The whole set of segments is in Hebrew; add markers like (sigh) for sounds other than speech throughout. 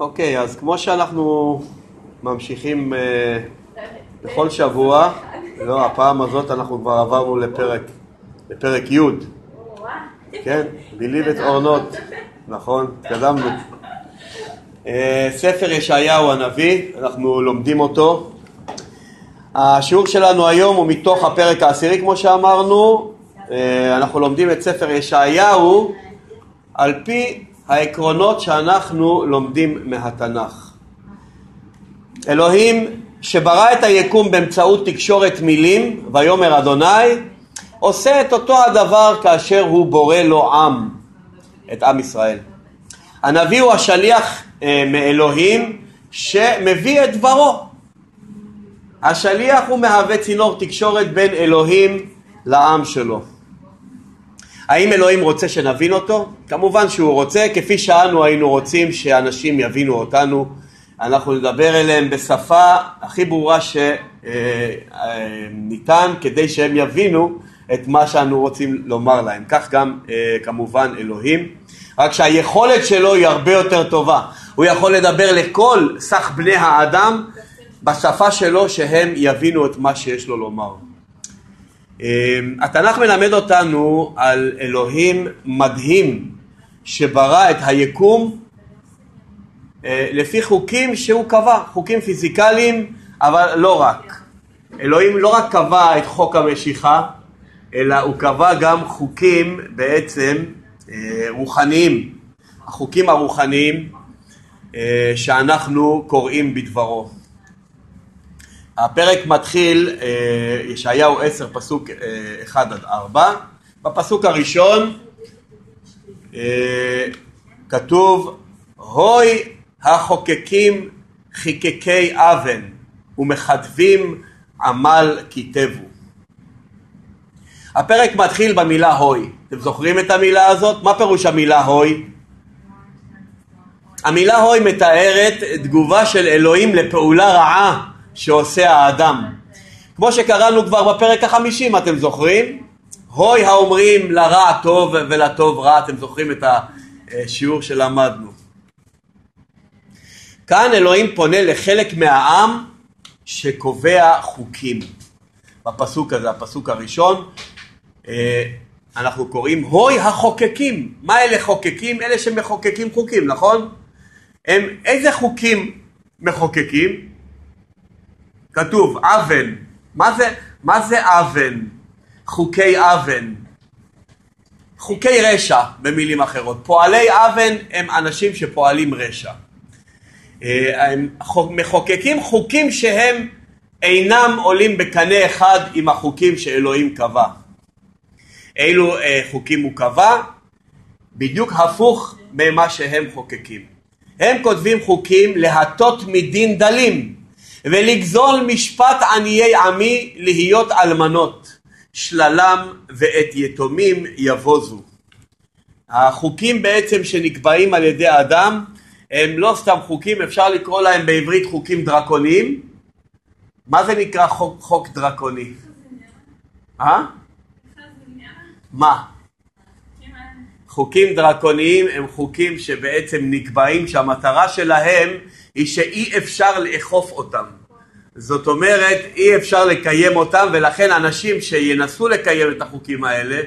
אוקיי, אז כמו שאנחנו ממשיכים אה, בכל שבוע, לא, הפעם הזאת אנחנו כבר עברנו לפרק, לפרק י', כן, believe it or not, נכון, התקדמנו. אה, ספר ישעיהו הנביא, אנחנו לומדים אותו. השיעור שלנו היום הוא מתוך הפרק העשירי כמו שאמרנו, אה, אנחנו לומדים את ספר ישעיהו על פי העקרונות שאנחנו לומדים מהתנ"ך. אלוהים שברא את היקום באמצעות תקשורת מילים, ויאמר אדוני, עושה את אותו הדבר כאשר הוא בורא לו עם, את עם ישראל. הנביא הוא השליח אה, מאלוהים שמביא את דברו. השליח הוא מהווה צינור תקשורת בין אלוהים לעם שלו. האם אלוהים רוצה שנבין אותו? כמובן שהוא רוצה, כפי שאנו היינו רוצים שאנשים יבינו אותנו. אנחנו נדבר אליהם בשפה הכי ברורה שניתן כדי שהם יבינו את מה שאנו רוצים לומר להם. כך גם אה, כמובן אלוהים, רק שהיכולת שלו היא הרבה יותר טובה. הוא יכול לדבר לכל סך בני האדם בשפה שלו שהם יבינו את מה שיש לו לומר. אמ, התנ"ך מלמד אותנו על אלוהים מדהים שברא את היקום אה, לפי חוקים שהוא קבע, חוקים פיזיקליים, אבל לא רק. אלוהים לא רק קבע את חוק המשיכה, אלא הוא קבע גם חוקים בעצם אה, רוחניים, החוקים הרוחניים אה, שאנחנו קוראים בדברו. הפרק מתחיל, אה, ישעיהו 10 פסוק 1 אה, עד 4, בפסוק הראשון אה, כתוב הוי החוקקים חיקקי אבן ומחדבים עמל כיתבו. הפרק מתחיל במילה הוי, אתם זוכרים את המילה הזאת? מה פירוש המילה הוי? המילה הוי מתארת תגובה של אלוהים לפעולה רעה שעושה האדם. כמו שקראנו כבר בפרק החמישי, אם אתם זוכרים, הוי האומרים לרע טוב ולטוב רע, אתם זוכרים את השיעור שלמדנו. כאן אלוהים פונה לחלק מהעם שקובע חוקים. בפסוק הזה, הפסוק הראשון, אה, אנחנו קוראים הוי החוקקים. מה אלה חוקקים? אלה שמחוקקים חוקים, נכון? הם איזה חוקים מחוקקים? כתוב אבן, מה זה, מה זה אבן? חוקי אבן. חוקי רשע במילים אחרות. פועלי אבן הם אנשים שפועלים רשע. אה, הם מחוקקים חוקים שהם אינם עולים בקנה אחד עם החוקים שאלוהים קבע. אילו אה, חוקים הוא קבע? בדיוק הפוך ממה שהם חוקקים. הם כותבים חוקים להטות מדין דלים. ולגזול משפט עניי עמי להיות אלמנות, שללם ואת יתומים יבוזו. החוקים בעצם שנקבעים על ידי האדם הם לא סתם חוקים, אפשר לקרוא להם בעברית חוקים דרקוניים. מה זה נקרא חוק, חוק דרקוני? אה? מה? חוקים דרקוניים הם חוקים שבעצם נקבעים שהמטרה שלהם היא שאי אפשר לאכוף אותם. זאת אומרת, אי אפשר לקיים אותם, ולכן אנשים שינסו לקיים את החוקים האלה,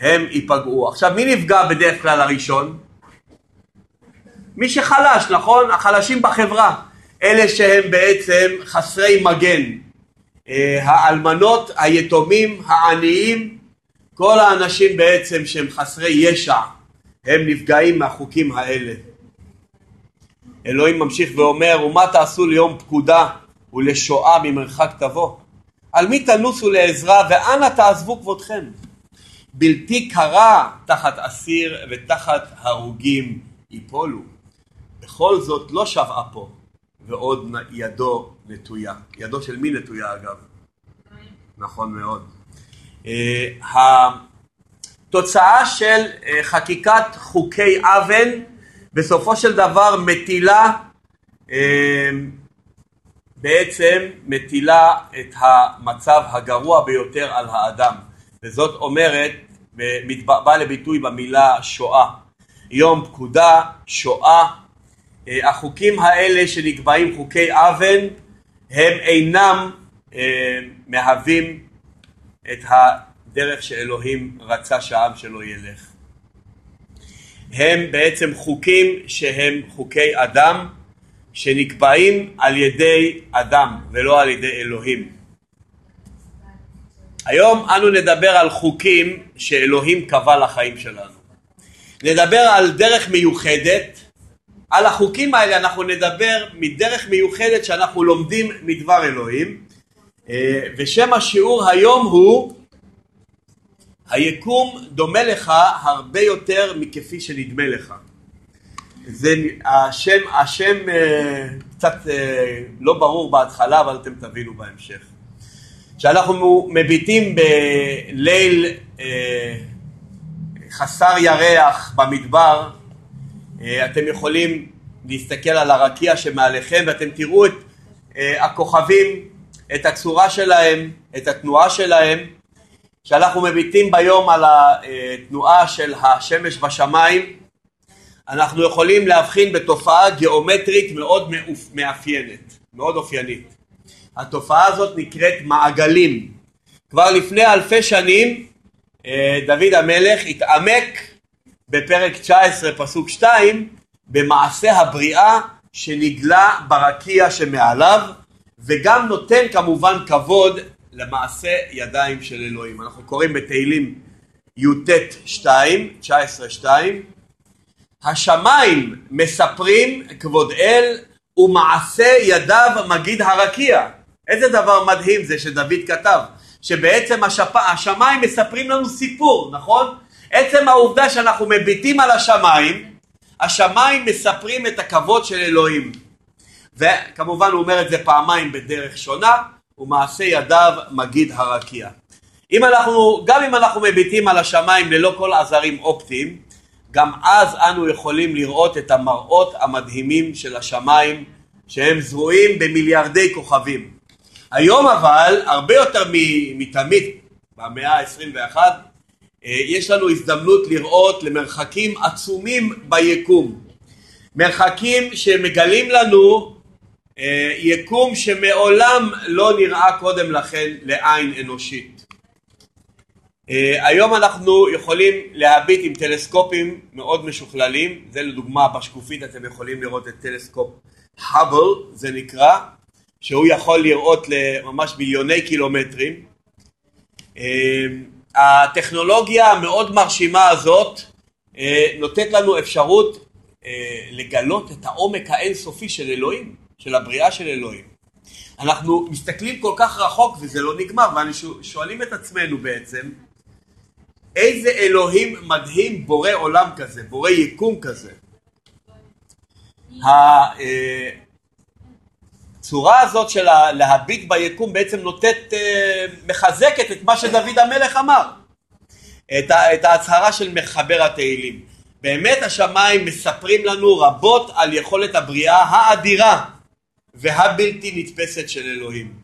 הם ייפגעו. עכשיו, מי נפגע בדרך כלל הראשון? מי שחלש, נכון? החלשים בחברה. אלה שהם בעצם חסרי מגן. אה, האלמנות, היתומים, העניים, כל האנשים בעצם שהם חסרי ישע, הם נפגעים מהחוקים האלה. אלוהים ממשיך ואומר, ומה תעשו ליום פקודה ולשואה ממרחק תבוא? על מי תנוסו לעזרה ואנה תעזבו כבודכם? בלתי קרה תחת אסיר ותחת הרוגים יפולו. בכל זאת לא שב אפו ועוד ידו נטויה. ידו של מי נטויה אגב? נכון מאוד. אה, התוצאה של אה, חקיקת חוקי אבן בסופו של דבר מטילה אה, בעצם מטילה את המצב הגרוע ביותר על האדם. וזאת אומרת באה לביטוי במילה שואה. יום פקודה, שואה. אה, החוקים האלה שנקבעים חוקי אבן הם אינם אה, מהווים את הדרך שאלוהים רצה שהעם שלו ילך. הם בעצם חוקים שהם חוקי אדם שנקבעים על ידי אדם ולא על ידי אלוהים. היום אנו נדבר על חוקים שאלוהים קבע לחיים שלנו. נדבר על דרך מיוחדת, על החוקים האלה אנחנו נדבר מדרך מיוחדת שאנחנו לומדים מדבר אלוהים אה, ושם השיעור היום הוא היקום דומה לך הרבה יותר מכפי שנדמה לך. זה השם, השם אה, קצת אה, לא ברור בהתחלה אבל אתם תבינו בהמשך. כשאנחנו מביטים בליל אה, חסר ירח במדבר, אתם יכולים להסתכל על הרקיע שמעליכם ואתם תראו את הכוכבים, את הצורה שלהם, את התנועה שלהם. כשאנחנו מביטים ביום על התנועה של השמש בשמיים, אנחנו יכולים להבחין בתופעה גיאומטרית מאוד מאפיינת, מאוד אופיינית. התופעה הזאת נקראת מעגלים. כבר לפני אלפי שנים אה, דוד המלך התעמק בפרק 19 פסוק 2 במעשה הבריאה שנגלה ברקיע שמעליו וגם נותן כמובן כבוד למעשה ידיים של אלוהים. אנחנו קוראים בתהילים י"ט 2, 19 2 השמיים מספרים כבוד אל ומעשה ידיו מגיד הרקיע איזה דבר מדהים זה שדוד כתב, שבעצם השפ... השמיים מספרים לנו סיפור, נכון? עצם העובדה שאנחנו מביטים על השמיים, השמיים מספרים את הכבוד של אלוהים. וכמובן הוא אומר את זה פעמיים בדרך שונה, ומעשה ידיו מגיד הרקיע. אם אנחנו, גם אם אנחנו מביטים על השמיים ללא כל עזרים אופטיים, גם אז אנו יכולים לראות את המראות המדהימים של השמיים שהם זרועים במיליארדי כוכבים. היום אבל, הרבה יותר מתמיד במאה ה-21, אה, יש לנו הזדמנות לראות למרחקים עצומים ביקום. מרחקים שמגלים לנו יקום שמעולם לא נראה קודם לכן לעין אנושית. אה, היום אנחנו יכולים להביט עם טלסקופים מאוד משוכללים, זה לדוגמה בשקופית אתם יכולים לראות את טלסקופ האבל זה נקרא, שהוא יכול לראות לממש מיליוני קילומטרים. אמ, הטכנולוגיה המאוד מרשימה הזאת אה, נותנת לנו אפשרות אה, לגלות את העומק האינסופי של אלוהים, של הבריאה של אלוהים. אנחנו מסתכלים כל כך רחוק וזה לא נגמר, ואנחנו שואלים את עצמנו בעצם, איזה אלוהים מדהים בורא עולם כזה, בורא יקום כזה. אה, הצורה הזאת של להביט ביקום בעצם נותנת, אה, מחזקת את מה שדוד המלך אמר, את, את ההצהרה של מחבר התהילים. באמת השמיים מספרים לנו רבות על יכולת הבריאה האדירה והבלתי נתפסת של אלוהים.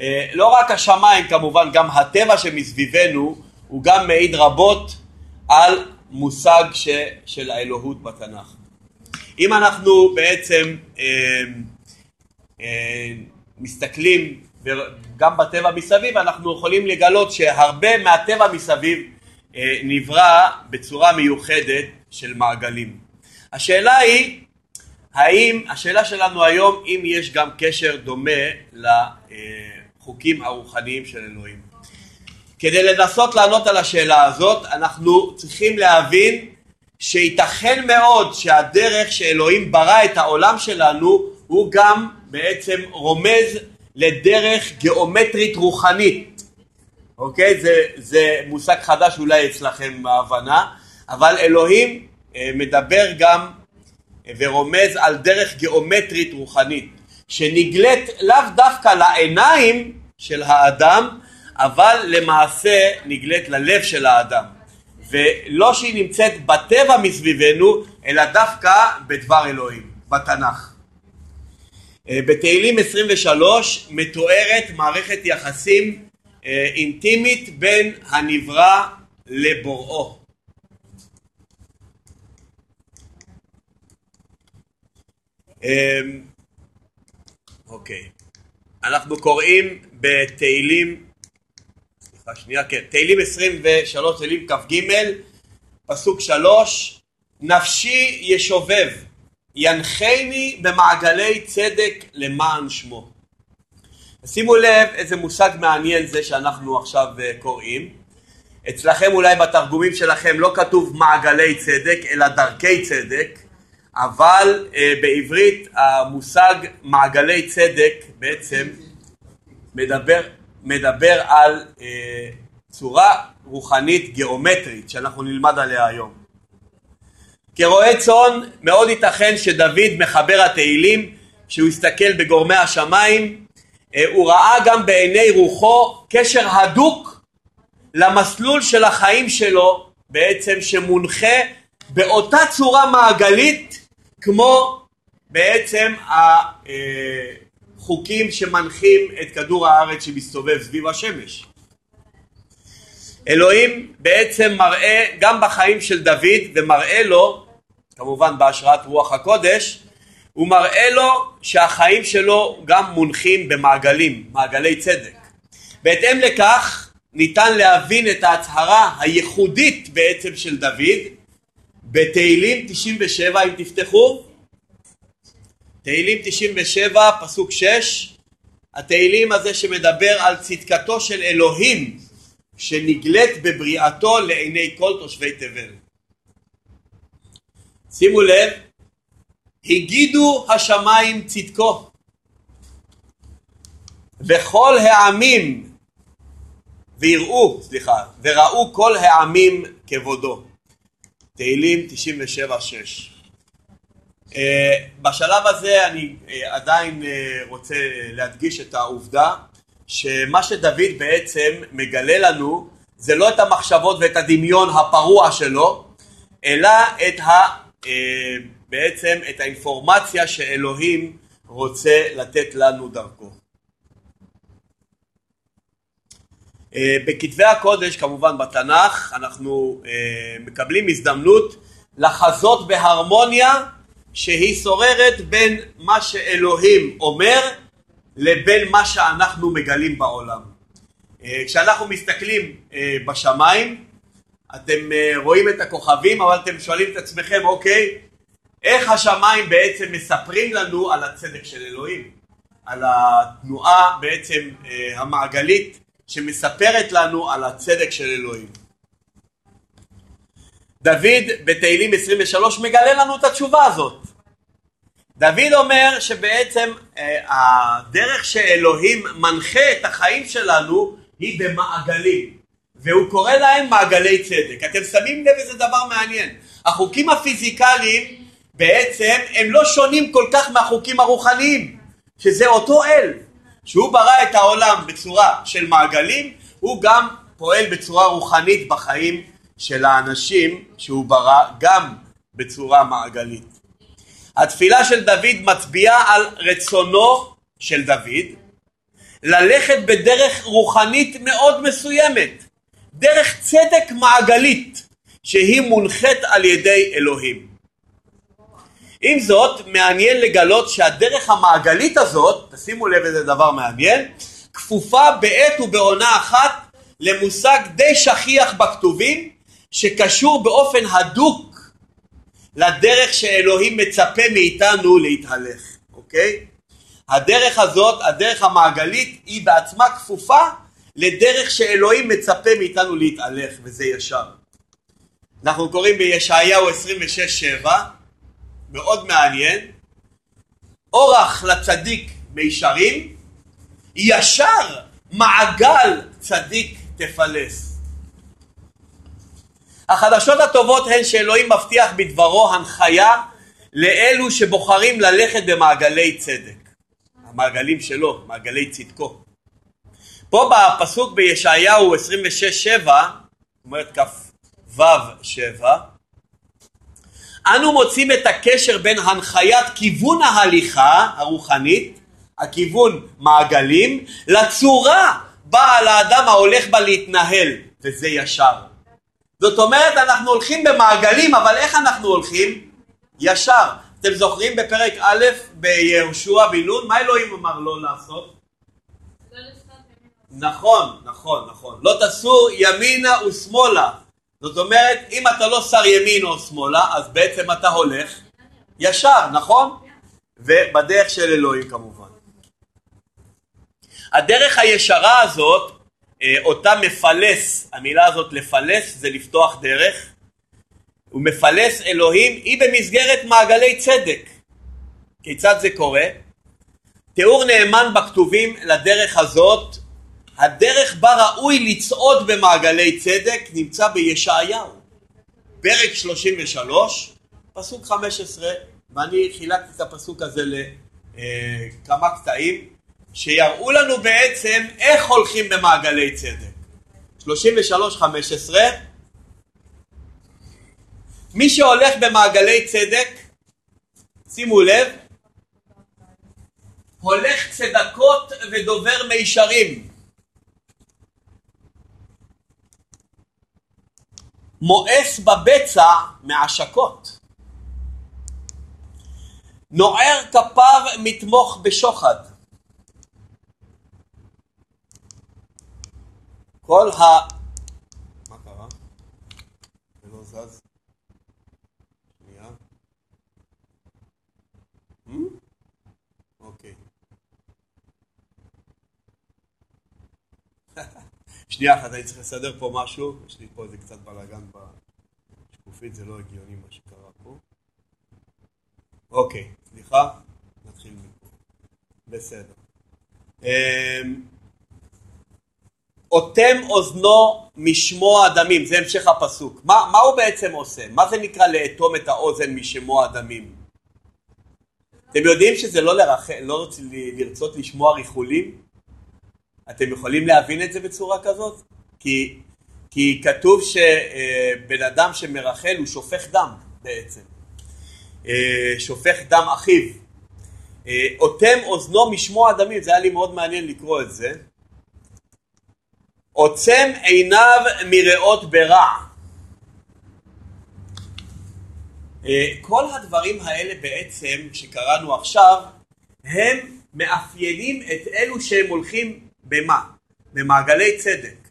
אה, לא רק השמיים כמובן, גם הטבע שמסביבנו הוא גם מעיד רבות על מושג ש, של האלוהות בתנ"ך. אם אנחנו בעצם אה, אה, מסתכלים גם בטבע מסביב, אנחנו יכולים לגלות שהרבה מהטבע מסביב אה, נברא בצורה מיוחדת של מעגלים. השאלה היא, האם, השאלה שלנו היום, אם יש גם קשר דומה לחוקים הרוחניים של אלוהים. כדי לנסות לענות על השאלה הזאת, אנחנו צריכים להבין שייתכן מאוד שהדרך שאלוהים ברא את העולם שלנו הוא גם בעצם רומז לדרך גיאומטרית רוחנית. אוקיי? זה, זה מושג חדש אולי אצלכם בהבנה, אבל אלוהים אה, מדבר גם ורומז על דרך גיאומטרית רוחנית, שנגלית לאו דווקא לעיניים של האדם, אבל למעשה נגלית ללב של האדם. ולא שהיא נמצאת בטבע מסביבנו, אלא דווקא בדבר אלוהים, בתנ"ך. אה, בתהילים 23 מתוארת מערכת יחסים אה, אינטימית בין הנברא לבוראו. אוקיי, אנחנו קוראים בתהילים, סליחה שנייה, כן, תהילים 23, תהילים כ"ג, פסוק 3, נפשי ישובב, ינחני במעגלי צדק למען שמו. שימו לב איזה מושג מעניין זה שאנחנו עכשיו אה, קוראים. אצלכם אולי בתרגומים שלכם לא כתוב מעגלי צדק אלא דרכי צדק, אבל אה, בעברית המושג מעגלי צדק בעצם מדבר, מדבר על אה, צורה רוחנית גיאומטרית שאנחנו נלמד עליה היום. כרועה צאן מאוד ייתכן שדוד מחבר התהילים כשהוא הסתכל בגורמי השמיים אה, הוא ראה גם בעיני רוחו קשר הדוק למסלול של החיים שלו בעצם שמונחה באותה צורה מעגלית כמו בעצם החוקים שמנחים את כדור הארץ שמסתובב סביב השמש. אלוהים בעצם מראה גם בחיים של דוד ומראה לו, כמובן בהשראת רוח הקודש, הוא מראה לו שהחיים שלו גם מונחים במעגלים, מעגלי צדק. בהתאם לכך ניתן להבין את ההצהרה הייחודית בעצם של דוד בתהילים 97 אם תפתחו תהילים 97 פסוק 6 התהילים הזה שמדבר על צדקתו של אלוהים שנגלית בבריאתו לעיני כל תושבי תבל. שימו לב הגידו השמיים צדקו וכל העמים ויראו, סליחה, וראו כל העמים כבודו. תהילים 97-6. Uh, בשלב הזה אני uh, עדיין uh, רוצה להדגיש את העובדה שמה שדוד בעצם מגלה לנו זה לא את המחשבות ואת הדמיון הפרוע שלו, אלא את ה... בעצם את האינפורמציה שאלוהים רוצה לתת לנו דרכו. אה, בכתבי הקודש כמובן בתנ"ך אנחנו אה, מקבלים הזדמנות לחזות בהרמוניה שהיא שוררת בין מה שאלוהים אומר לבין מה שאנחנו מגלים בעולם. אה, כשאנחנו מסתכלים בשמיים אתם רואים את הכוכבים אבל אתם שואלים את עצמכם אוקיי איך השמיים בעצם מספרים לנו על הצדק של אלוהים, על התנועה בעצם אה, המעגלית שמספרת לנו על הצדק של אלוהים. דוד בתהילים 23 מגלה לנו את התשובה הזאת. דוד אומר שבעצם אה, הדרך שאלוהים מנחה את החיים שלנו היא במעגלים והוא קורא להם מעגלי צדק. אתם שמים לב איזה דבר מעניין. החוקים הפיזיקליים בעצם הם לא שונים כל כך מהחוקים הרוחניים, שזה אותו אל, שהוא ברא את העולם בצורה של מעגלים, הוא גם פועל בצורה רוחנית בחיים של האנשים שהוא ברא גם בצורה מעגלית. התפילה של דוד מצביעה על רצונו של דוד ללכת בדרך רוחנית מאוד מסוימת, דרך צדק מעגלית שהיא מונחית על ידי אלוהים. עם זאת, מעניין לגלות שהדרך המעגלית הזאת, תשימו לב איזה דבר מעניין, כפופה בעת ובעונה אחת למושג די שכיח בכתובים, שקשור באופן הדוק לדרך שאלוהים מצפה מאיתנו להתהלך, אוקיי? הדרך הזאת, הדרך המעגלית, היא בעצמה כפופה לדרך שאלוהים מצפה מאיתנו להתהלך, וזה ישר. אנחנו קוראים בישעיהו 26-7 מאוד מעניין, אורח לצדיק מישרים, ישר מעגל צדיק תפלס. החדשות הטובות הן שאלוהים מבטיח בדברו הנחיה לאלו שבוחרים ללכת במעגלי צדק. המעגלים שלו, מעגלי צדקו. פה בפסוק בישעיהו 26-7, זאת אומרת כ"ו 7, אנו מוצאים את הקשר בין הנחיית כיוון ההליכה הרוחנית, הכיוון מעגלים, לצורה בה על האדם ההולך בה להתנהל, וזה ישר. זאת אומרת, אנחנו הולכים במעגלים, אבל איך אנחנו הולכים? ישר. אתם זוכרים בפרק א' ביהושע בן נון, מה אלוהים אמר לא לעשות? נכון, נכון, נכון. לא תסור ימינה ושמאלה. זאת אומרת, אם אתה לא שר ימין או שמאלה, אז בעצם אתה הולך ישר, נכון? ובדרך של אלוהים כמובן. הדרך הישרה הזאת, אה, אותה מפלס, המילה הזאת לפלס זה לפתוח דרך, הוא מפלס אלוהים, היא במסגרת מעגלי צדק. כיצד זה קורה? תיאור נאמן בכתובים לדרך הזאת, הדרך בה ראוי לצעוד במעגלי צדק נמצא בישעיהו, פרק 33, פסוק 15, ואני חילקתי את הפסוק הזה לכמה קטעים, שיראו לנו בעצם איך הולכים במעגלי צדק. 33-15 מי שהולך במעגלי צדק, שימו לב, הולך צדקות ודובר מישרים. מואס בבצע מעשקות. נוער כפיו מתמוך בשוחד. כל ה... מה קרה? זה לא זז? שנייה. אוקיי. שנייה אחת, אני צריך לסדר פה משהו, יש לי פה איזה קצת בלאגן בשקופית, זה לא הגיוני מה שקרה פה. אוקיי, סליחה, נתחיל מפה. בסדר. אמ, אוטם אוזנו משמוע דמים, זה המשך הפסוק. מה, מה הוא בעצם עושה? מה זה נקרא לאטום את האוזן משמוע דמים? אתם יודעים שזה לא, לרח... לא רוצ... לרצות לשמוע ריחולים? אתם יכולים להבין את זה בצורה כזאת? כי, כי כתוב שבן אדם שמרחל הוא שופך דם בעצם. אה, שופך דם אחיו. אה, אוטם אוזנו משמוע דמים, זה היה לי מאוד מעניין לקרוא את זה. עוצם עיניו מראות ברע. אה, כל הדברים האלה בעצם שקראנו עכשיו הם מאפיינים את אלו שהם הולכים במה? במעגלי צדק.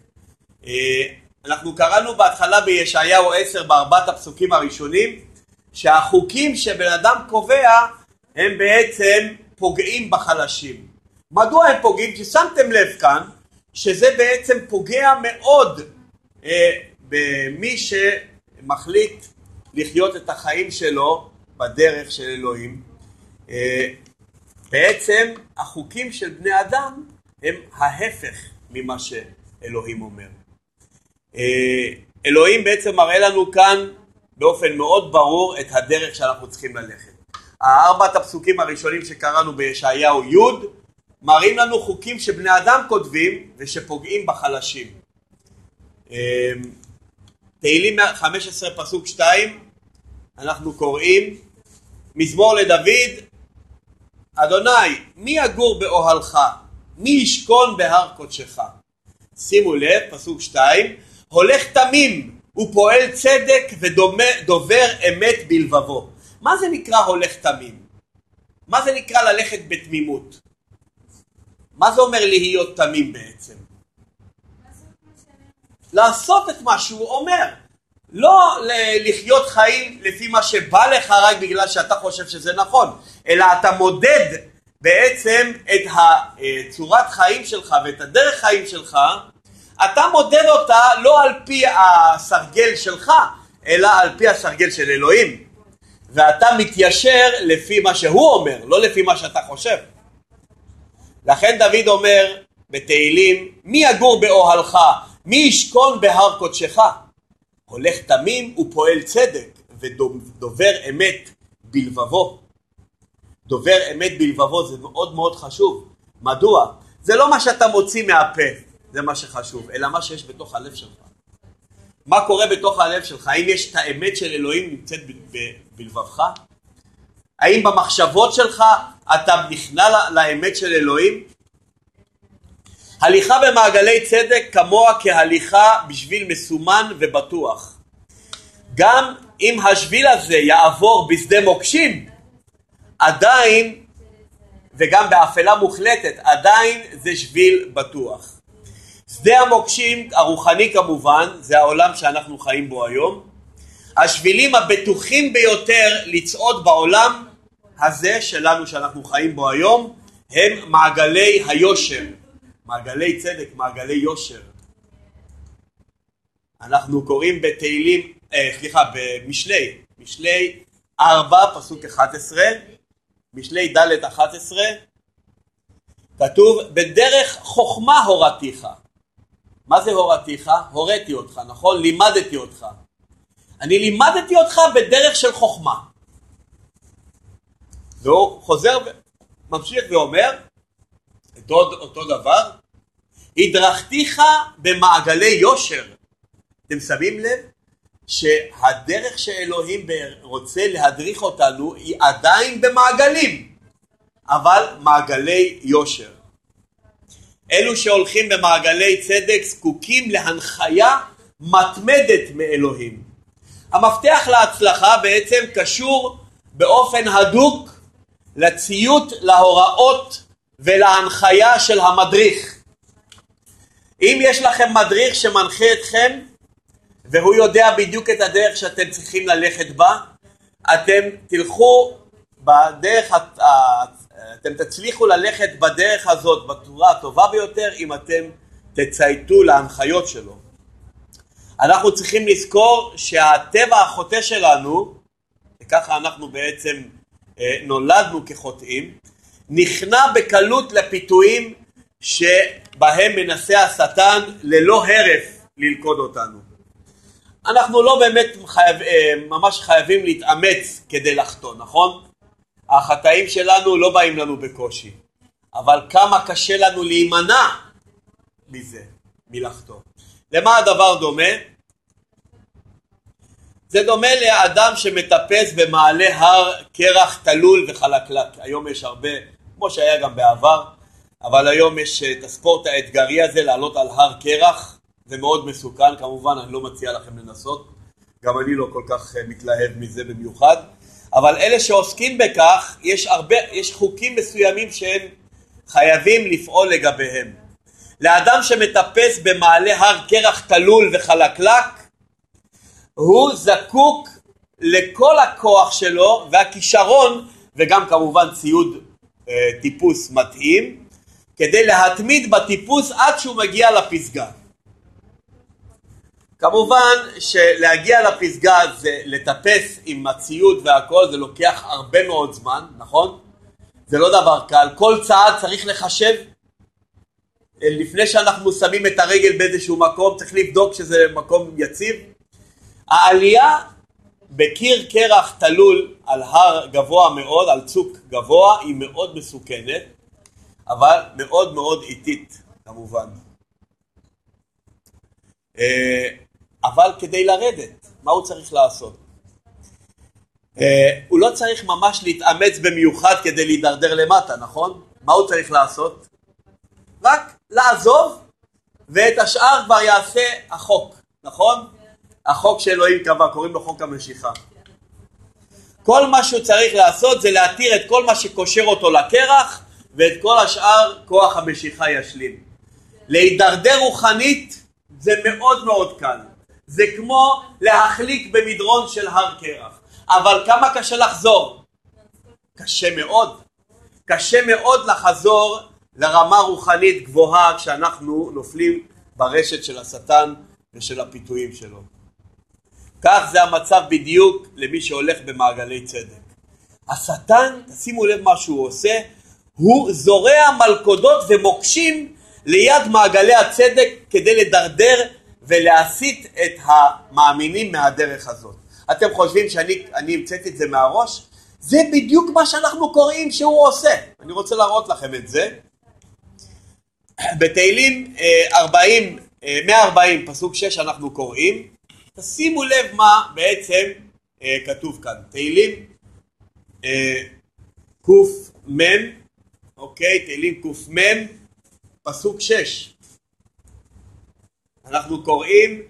אה, אנחנו קראנו בהתחלה בישעיהו 10 בארבעת הפסוקים הראשונים שהחוקים שבן אדם קובע הם בעצם פוגעים בחלשים. מדוע הם פוגעים? כי שמתם לב כאן שזה בעצם פוגע מאוד אה, במי שמחליט לחיות את החיים שלו בדרך של אלוהים. אה, בעצם החוקים של בני אדם הם ההפך ממה שאלוהים אומר. אה, אלוהים בעצם מראה לנו כאן באופן מאוד ברור את הדרך שאנחנו צריכים ללכת. הארבעת הפסוקים הראשונים שקראנו בישעיהו י' מראים לנו חוקים שבני אדם כותבים ושפוגעים בחלשים. אמ, תהילים 15 פסוק 2 אנחנו קוראים מזמור לדוד אדוני מי יגור באוהלך מי ישכון בהר קודשך שימו לב פסוק 2 הולך תמים ופועל צדק ודובר אמת בלבבו מה זה נקרא הולך תמים? מה זה נקרא ללכת בתמימות? מה זה אומר להיות תמים בעצם? לעשות את מה שהוא אומר. לא לחיות חיים לפי מה שבא לך רק בגלל שאתה חושב שזה נכון, אלא אתה מודד בעצם את הצורת חיים שלך ואת הדרך חיים שלך, אתה מודד אותה לא על פי הסרגל שלך, אלא על פי הסרגל של אלוהים. ואתה מתיישר לפי מה שהוא אומר, לא לפי מה שאתה חושב. לכן דוד אומר בתהילים, מי יגור באוהלך? מי ישכון בהר קודשך? הולך תמים ופועל צדק ודובר אמת בלבבו. דובר אמת בלבבו זה מאוד מאוד חשוב. מדוע? זה לא מה שאתה מוציא מהפה, זה מה שחשוב, אלא מה שיש בתוך הלב שלך. מה קורה בתוך הלב שלך? האם יש את האמת של אלוהים נמצאת בלבבך? האם במחשבות שלך אתה נכנע לאמת של אלוהים? הליכה במעגלי צדק כמוה כהליכה בשביל מסומן ובטוח. גם אם השביל הזה יעבור בשדה מוקשים, עדיין, וגם באפלה מוחלטת, עדיין זה שביל בטוח. שדה המוקשים הרוחני כמובן, זה העולם שאנחנו חיים בו היום. השבילים הבטוחים ביותר לצעוד בעולם הזה שלנו שאנחנו חיים בו היום הם מעגלי היושר, מעגלי צדק, מעגלי יושר. אנחנו קוראים בתהילים, אה, במשלי, משלי 4 פסוק 11, משלי ד' 11, כתוב בדרך חוכמה הורתיך. מה זה הורתיך? הוריתי אותך, נכון? לימדתי אותך. אני לימדתי אותך בדרך של חוכמה. והוא חוזר וממשיך ואומר עוד אותו דבר, הדרכתיך במעגלי יושר. אתם שמים לב שהדרך שאלוהים רוצה להדריך אותנו היא עדיין במעגלים, אבל מעגלי יושר. אלו שהולכים במעגלי צדק זקוקים להנחיה מתמדת מאלוהים. המפתח להצלחה בעצם קשור באופן הדוק לציות להוראות ולהנחיה של המדריך. אם יש לכם מדריך שמנחה אתכם והוא יודע בדיוק את הדרך שאתם צריכים ללכת בה, אתם תלכו בדרך, אתם תצליחו ללכת בדרך הזאת בצורה הטובה ביותר אם אתם תצייתו להנחיות שלו. אנחנו צריכים לזכור שהטבע החוטא שלנו, וככה אנחנו בעצם אה, נולדנו כחוטאים, נכנע בקלות לפיתויים שבהם מנסה השטן ללא הרף ללכוד אותנו. אנחנו לא באמת חייב, אה, ממש חייבים להתאמץ כדי לחטוא, נכון? החטאים שלנו לא באים לנו בקושי, אבל כמה קשה לנו להימנע מזה, מלחטוא. למה הדבר דומה? זה דומה לאדם שמטפס במעלה הר קרח תלול וחלקלק. היום יש הרבה, כמו שהיה גם בעבר, אבל היום יש את הספורט האתגרי הזה לעלות על הר קרח, זה מאוד מסוכן כמובן, אני לא מציע לכם לנסות, גם אני לא כל כך אה, מתלהב מזה במיוחד, אבל אלה שעוסקים בכך, יש, הרבה, יש חוקים מסוימים שהם חייבים לפעול לגביהם. לאדם שמטפס במעלה הר קרח תלול וחלקלק, הוא זקוק לכל הכוח שלו והכישרון וגם כמובן ציוד אה, טיפוס מתאים כדי להתמיד בטיפוס עד שהוא מגיע לפסגה. כמובן שלהגיע לפסגה זה לטפס עם הציוד והכל זה לוקח הרבה מאוד זמן, נכון? זה לא דבר קל, כל צעד צריך לחשב לפני שאנחנו שמים את הרגל באיזשהו מקום צריך לבדוק שזה מקום יציב העלייה בקיר קרח תלול על הר גבוה מאוד, על צוק גבוה, היא מאוד מסוכנת, אבל מאוד מאוד איטית כמובן. אה, אבל כדי לרדת, מה הוא צריך לעשות? אה, הוא לא צריך ממש להתאמץ במיוחד כדי להידרדר למטה, נכון? מה הוא צריך לעשות? רק לעזוב ואת השאר כבר יעשה החוק, נכון? החוק שאלוהים קבע, קוראים לו חוק המשיכה. כל מה שהוא צריך לעשות זה להתיר את כל מה שקושר אותו לקרח ואת כל השאר כוח המשיכה ישלים. להידרדר רוחנית זה מאוד מאוד קל. זה כמו להחליק במדרון של הר קרח. אבל כמה קשה לחזור? קשה מאוד. קשה מאוד לחזור לרמה רוחנית גבוהה כשאנחנו נופלים ברשת של השטן ושל הפיתויים שלו. כך זה המצב בדיוק למי שהולך במעגלי צדק. השטן, תשימו לב מה שהוא עושה, הוא זורע מלכודות ומוקשים ליד מעגלי הצדק כדי לדרדר ולהסיט את המאמינים מהדרך הזאת. אתם חושבים שאני המצאתי את זה מהראש? זה בדיוק מה שאנחנו קוראים שהוא עושה. אני רוצה להראות לכם את זה. בתהילים 40, אה, 140 אה, פסוק 6 אנחנו קוראים תשימו לב מה בעצם אה, כתוב כאן, תהילים קמ, אוקיי, תהילים קמ, פסוק שש. אנחנו קוראים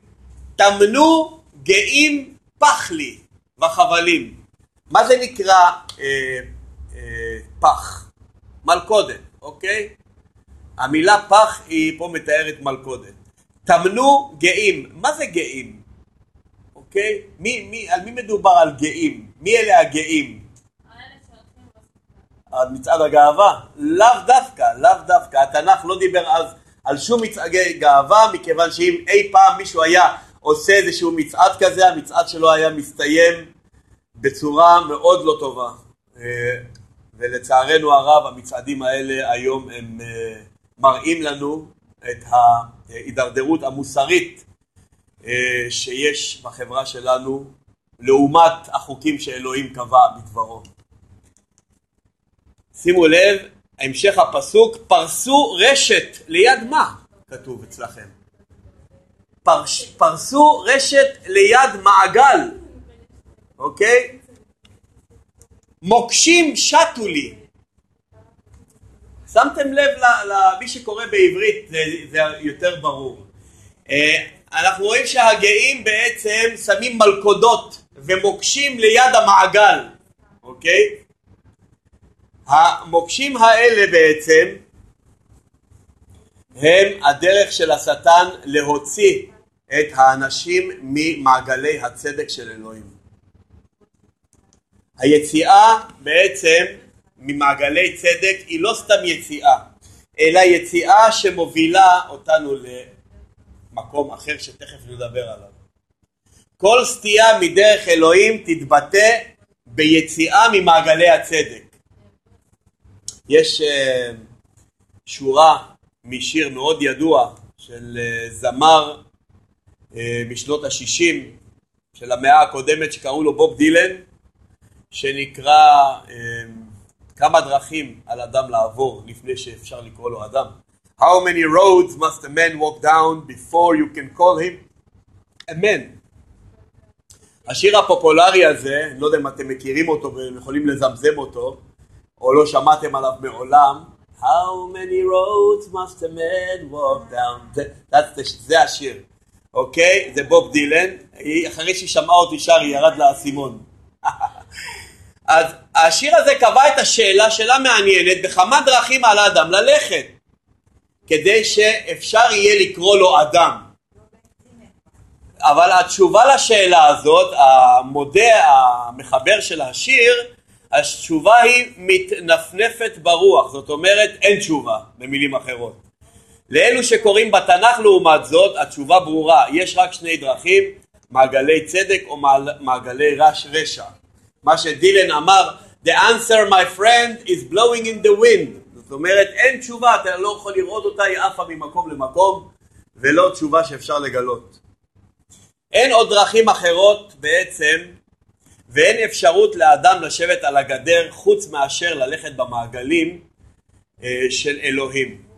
טמנו גאים פחלי וחבלים. מה זה נקרא אה, אה, פח, מלכודת, אוקיי? המילה פח היא פה מתארת מלכודת. טמנו גאים, מה זה גאים? אוקיי? מי, מי, על מי מדובר על גאים? מי אלה הגאים? מצעד הגאווה? לאו דווקא, לאו דווקא. התנ"ך לא דיבר אז על שום מצעדי גאווה, מכיוון שאם אי פעם מישהו היה עושה איזשהו מצעד כזה, המצעד שלו היה מסתיים בצורה מאוד לא טובה. אה, ולצערנו הרב המצעדים האלה היום הם אה, מראים לנו את ההידרדרות המוסרית אה, שיש בחברה שלנו לעומת החוקים שאלוהים קבע בדברו. שימו לב, המשך הפסוק, פרסו רשת, ליד מה כתוב אצלכם? פרש, פרסו רשת ליד מעגל, אוקיי? מוקשים שטו לי. שמתם לב למי שקורא בעברית, זה, זה יותר ברור. אה, אנחנו רואים שהגאים בעצם שמים מלכודות ומוקשים ליד המעגל, אוקיי? המוקשים האלה בעצם הם הדרך של השטן להוציא את האנשים ממעגלי הצדק של אלוהים. היציאה בעצם ממעגלי צדק היא לא סתם יציאה, אלא יציאה שמובילה אותנו למקום אחר שתכף נדבר עליו. כל סטייה מדרך אלוהים תתבטא ביציאה ממעגלי הצדק. יש uh, שורה משיר מאוד ידוע של uh, זמר uh, משנות השישים של המאה הקודמת שקראו לו בוב דילן שנקרא כמה דרכים על אדם לעבור לפני שאפשר לקרוא לו אדם. How many roads must a man walk down before you can call him a man? השיר הפופולרי הזה, אני לא יודע אם אתם מכירים אותו ויכולים לזמזם אותו, או לא שמעתם עליו מעולם, How many roads must a man walk down? זה, זה, השיר, אוקיי? זה בוב דילן, אחרי שהיא שמעה אותי שר היא ירד לאסימון. (laughs) אז השיר הזה קבע את השאלה, שאלה מעניינת, בכמה דרכים על האדם ללכת, כדי שאפשר יהיה לקרוא לו אדם. אבל התשובה לשאלה הזאת, המודה, המחבר של השיר, התשובה היא מתנפנפת ברוח, זאת אומרת אין תשובה, במילים אחרות. לאלו שקוראים בתנ"ך לעומת זאת, התשובה ברורה, יש רק שני דרכים, מעגלי צדק או מעגלי רש רשע. מה שדילן אמר, The answer my friend is blowing in the wind, זאת אומרת אין תשובה, אתה לא יכול לראות אותה, היא עפה ממקום למקום, ולא תשובה שאפשר לגלות. אין עוד דרכים אחרות בעצם ואין אפשרות לאדם לשבת על הגדר חוץ מאשר ללכת במעגלים אה, של אלוהים.